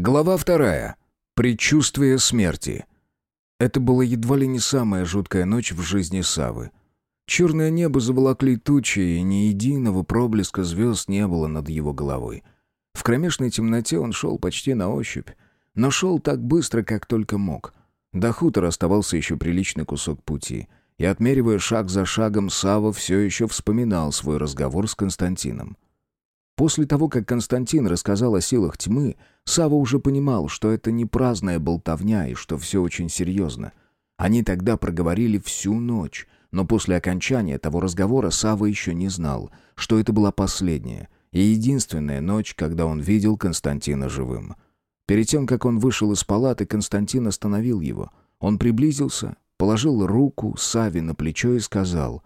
Глава вторая. Предчувствие смерти. Это была едва ли не самая жуткая ночь в жизни Савы. Черное небо заволокли тучи, и ни единого проблеска звезд не было над его головой. В кромешной темноте он шел почти на ощупь, но шел так быстро, как только мог. До хутора оставался еще приличный кусок пути, и, отмеривая шаг за шагом, Сава все еще вспоминал свой разговор с Константином. После того, как Константин рассказал о силах тьмы, Сава уже понимал, что это не праздная болтовня и что все очень серьезно. Они тогда проговорили всю ночь, но после окончания того разговора Сава еще не знал, что это была последняя и единственная ночь, когда он видел Константина живым. Перед тем, как он вышел из палаты, Константин остановил его. Он приблизился, положил руку Саве на плечо и сказал,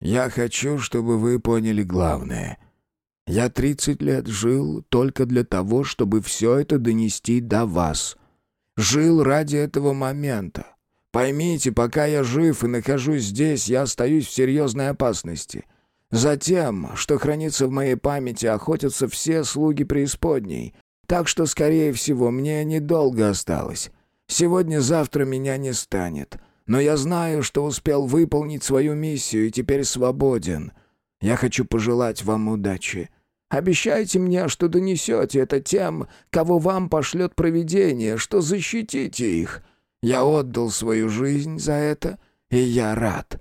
«Я хочу, чтобы вы поняли главное». Я тридцать лет жил только для того, чтобы все это донести до вас. Жил ради этого момента. Поймите, пока я жив и нахожусь здесь, я остаюсь в серьезной опасности. Затем, что хранится в моей памяти, охотятся все слуги преисподней. Так что, скорее всего, мне недолго осталось. Сегодня-завтра меня не станет. Но я знаю, что успел выполнить свою миссию и теперь свободен. Я хочу пожелать вам удачи. Обещайте мне, что донесете это тем, кого вам пошлет провидение, что защитите их. Я отдал свою жизнь за это, и я рад».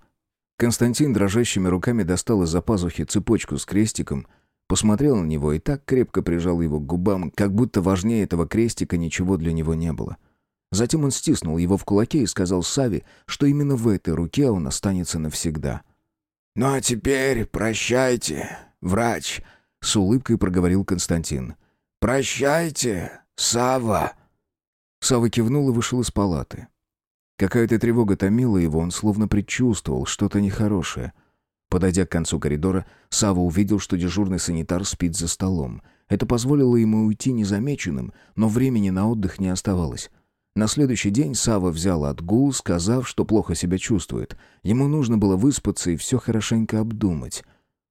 Константин дрожащими руками достал из-за пазухи цепочку с крестиком, посмотрел на него и так крепко прижал его к губам, как будто важнее этого крестика ничего для него не было. Затем он стиснул его в кулаке и сказал Саве, что именно в этой руке он останется навсегда. «Ну а теперь прощайте, врач», с улыбкой проговорил Константин. «Прощайте, Сава. Сава кивнул и вышел из палаты. Какая-то тревога томила его, он словно предчувствовал что-то нехорошее. Подойдя к концу коридора, Сава увидел, что дежурный санитар спит за столом. Это позволило ему уйти незамеченным, но времени на отдых не оставалось. На следующий день Сава взял отгул, сказав, что плохо себя чувствует. Ему нужно было выспаться и все хорошенько обдумать.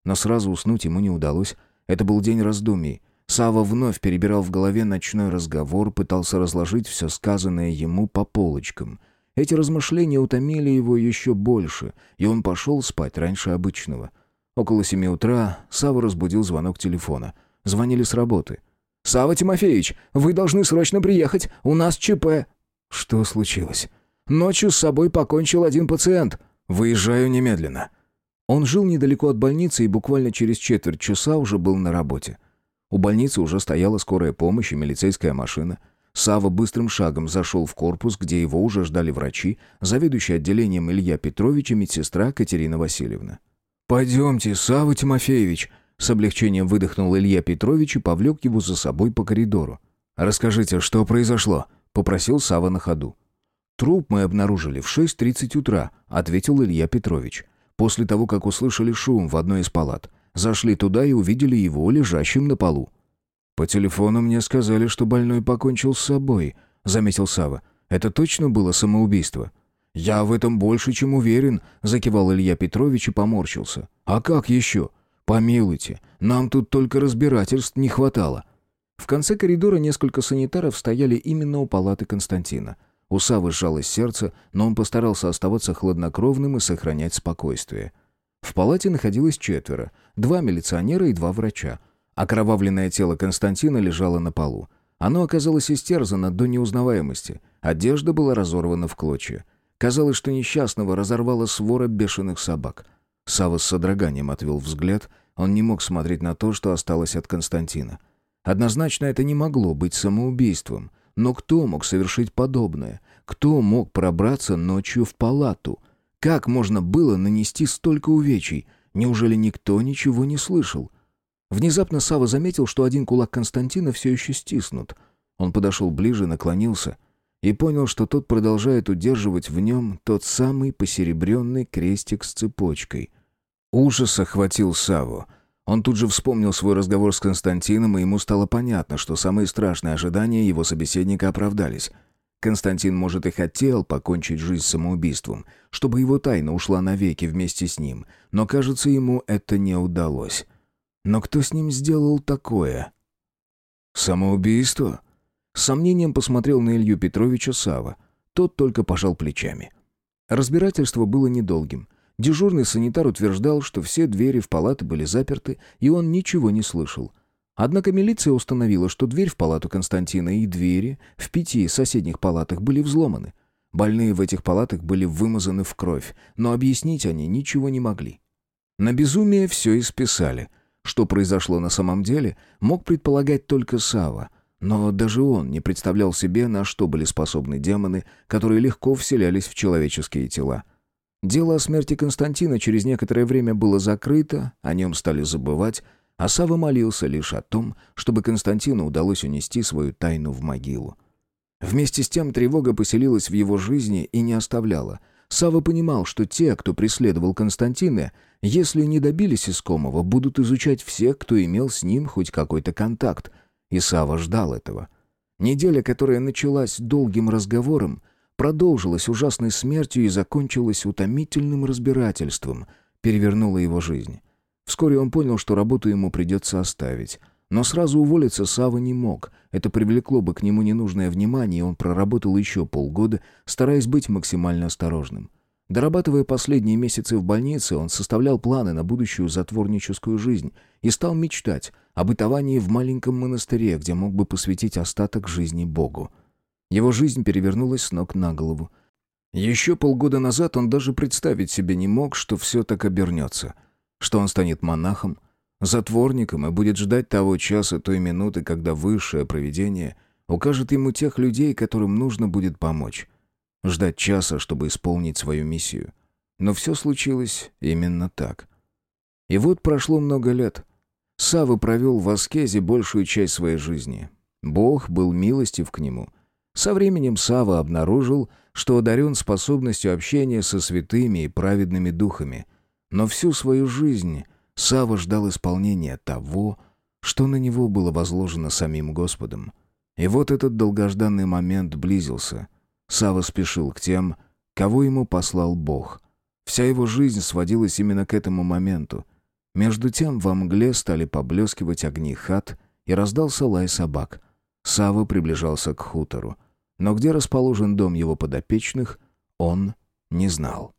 Но сразу уснуть ему не удалось. Это был день раздумий. Сава вновь перебирал в голове ночной разговор, пытался разложить все сказанное ему по полочкам. Эти размышления утомили его еще больше, и он пошел спать раньше обычного. Около семи утра Сава разбудил звонок телефона. Звонили с работы. «Сава Тимофеевич, вы должны срочно приехать, у нас ЧП». «Что случилось?» «Ночью с собой покончил один пациент. Выезжаю немедленно». Он жил недалеко от больницы и буквально через четверть часа уже был на работе. У больницы уже стояла скорая помощь и милицейская машина. Сава быстрым шагом зашел в корпус, где его уже ждали врачи, заведующий отделением Илья Петрович и медсестра Катерина Васильевна. «Пойдемте, Сава Тимофеевич!» С облегчением выдохнул Илья Петрович и повлек его за собой по коридору. «Расскажите, что произошло?» — попросил Сава на ходу. «Труп мы обнаружили в 6.30 утра», — ответил Илья Петрович после того, как услышали шум в одной из палат. Зашли туда и увидели его лежащим на полу. «По телефону мне сказали, что больной покончил с собой», — заметил Сава. «Это точно было самоубийство?» «Я в этом больше, чем уверен», — закивал Илья Петрович и поморщился. «А как еще? Помилуйте, нам тут только разбирательств не хватало». В конце коридора несколько санитаров стояли именно у палаты Константина — у Савы сжалось сердце, но он постарался оставаться хладнокровным и сохранять спокойствие. В палате находилось четверо, два милиционера и два врача. Окровавленное тело Константина лежало на полу. Оно оказалось истерзано до неузнаваемости. Одежда была разорвана в клочья. Казалось, что несчастного разорвала свора бешеных собак. Сава с содроганием отвел взгляд. Он не мог смотреть на то, что осталось от Константина. Однозначно это не могло быть самоубийством — но кто мог совершить подобное? Кто мог пробраться ночью в палату? Как можно было нанести столько увечий? Неужели никто ничего не слышал? Внезапно Сава заметил, что один кулак Константина все еще стиснут. Он подошел ближе, наклонился и понял, что тот продолжает удерживать в нем тот самый посеребренный крестик с цепочкой. Ужас охватил Саву. Он тут же вспомнил свой разговор с Константином, и ему стало понятно, что самые страшные ожидания его собеседника оправдались. Константин, может, и хотел покончить жизнь самоубийством, чтобы его тайна ушла навеки вместе с ним, но, кажется, ему это не удалось. Но кто с ним сделал такое? Самоубийство? С сомнением посмотрел на Илью Петровича Сава. Тот только пожал плечами. Разбирательство было недолгим. Дежурный санитар утверждал, что все двери в палаты были заперты, и он ничего не слышал. Однако милиция установила, что дверь в палату Константина и двери в пяти соседних палатах были взломаны. Больные в этих палатах были вымазаны в кровь, но объяснить они ничего не могли. На безумие все исписали. Что произошло на самом деле, мог предполагать только Сава, но даже он не представлял себе, на что были способны демоны, которые легко вселялись в человеческие тела. Дело о смерти Константина через некоторое время было закрыто, о нем стали забывать, а Сава молился лишь о том, чтобы Константину удалось унести свою тайну в могилу. Вместе с тем тревога поселилась в его жизни и не оставляла. Сава понимал, что те, кто преследовал Константина, если не добились искомого, будут изучать всех, кто имел с ним хоть какой-то контакт. И Сава ждал этого. Неделя, которая началась долгим разговором, продолжилась ужасной смертью и закончилась утомительным разбирательством, перевернула его жизнь. Вскоре он понял, что работу ему придется оставить. Но сразу уволиться Сава не мог. Это привлекло бы к нему ненужное внимание, и он проработал еще полгода, стараясь быть максимально осторожным. Дорабатывая последние месяцы в больнице, он составлял планы на будущую затворническую жизнь и стал мечтать о бытовании в маленьком монастыре, где мог бы посвятить остаток жизни Богу. Его жизнь перевернулась с ног на голову. Еще полгода назад он даже представить себе не мог, что все так обернется, что он станет монахом, затворником и будет ждать того часа, той минуты, когда высшее провидение укажет ему тех людей, которым нужно будет помочь. Ждать часа, чтобы исполнить свою миссию. Но все случилось именно так. И вот прошло много лет. Сава провел в аскезе большую часть своей жизни. Бог был милостив к нему. Со временем Сава обнаружил, что одарен способностью общения со святыми и праведными духами. Но всю свою жизнь Сава ждал исполнения того, что на него было возложено самим Господом. И вот этот долгожданный момент близился. Сава спешил к тем, кого ему послал Бог. Вся его жизнь сводилась именно к этому моменту. Между тем во мгле стали поблескивать огни хат, и раздался лай собак. Сава приближался к хутору. Но где расположен дом его подопечных, он не знал.